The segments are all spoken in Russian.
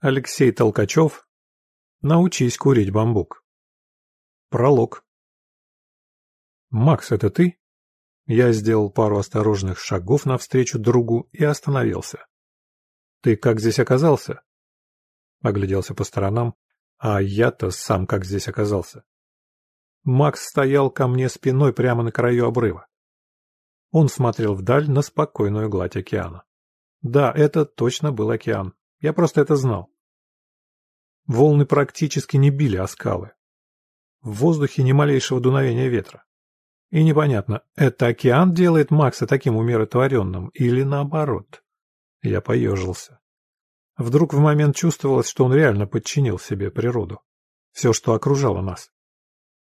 Алексей Толкачев. Научись курить бамбук. Пролог. «Макс, это ты?» Я сделал пару осторожных шагов навстречу другу и остановился. «Ты как здесь оказался?» Огляделся по сторонам. «А я-то сам как здесь оказался?» Макс стоял ко мне спиной прямо на краю обрыва. Он смотрел вдаль на спокойную гладь океана. Да, это точно был океан. Я просто это знал. Волны практически не били о скалы. В воздухе ни малейшего дуновения ветра. И непонятно, это океан делает Макса таким умиротворенным или наоборот. Я поежился. Вдруг в момент чувствовалось, что он реально подчинил себе природу. Все, что окружало нас.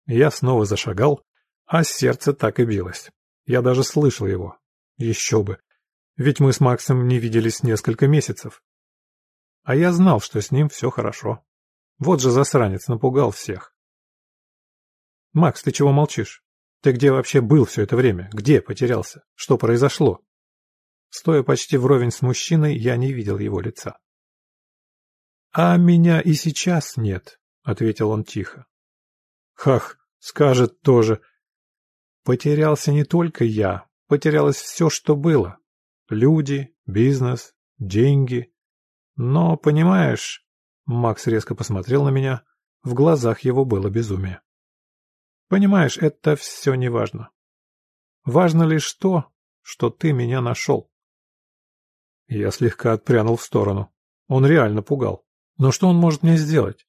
Я снова зашагал, а сердце так и билось. Я даже слышал его. Еще бы. Ведь мы с Максом не виделись несколько месяцев. А я знал, что с ним все хорошо. Вот же засранец напугал всех. «Макс, ты чего молчишь? Ты где вообще был все это время? Где потерялся? Что произошло?» Стоя почти вровень с мужчиной, я не видел его лица. «А меня и сейчас нет», — ответил он тихо. «Хах, скажет тоже. Потерялся не только я, потерялось все, что было. Люди, бизнес, деньги. Но, понимаешь, Макс резко посмотрел на меня, в глазах его было безумие. Понимаешь, это все не важно. Важно лишь то, что ты меня нашел. Я слегка отпрянул в сторону. Он реально пугал. Но что он может мне сделать?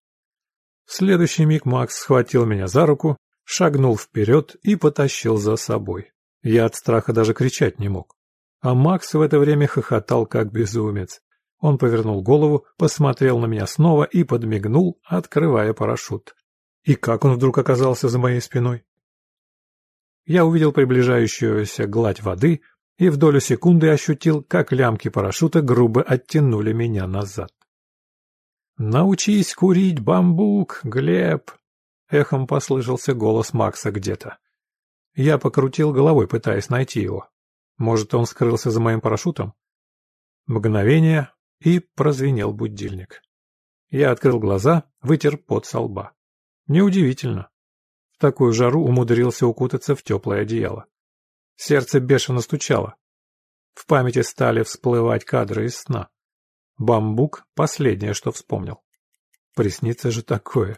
В следующий миг Макс схватил меня за руку, шагнул вперед и потащил за собой. Я от страха даже кричать не мог. А Макс в это время хохотал, как безумец. Он повернул голову, посмотрел на меня снова и подмигнул, открывая парашют. И как он вдруг оказался за моей спиной? Я увидел приближающуюся гладь воды и в долю секунды ощутил, как лямки парашюта грубо оттянули меня назад. «Научись курить бамбук, Глеб!» — эхом послышался голос Макса где-то. Я покрутил головой, пытаясь найти его. Может, он скрылся за моим парашютом? Мгновение, и прозвенел будильник. Я открыл глаза, вытер пот со лба. Неудивительно. В такую жару умудрился укутаться в теплое одеяло. Сердце бешено стучало. В памяти стали всплывать кадры из сна. Бамбук — последнее, что вспомнил. Приснится же такое.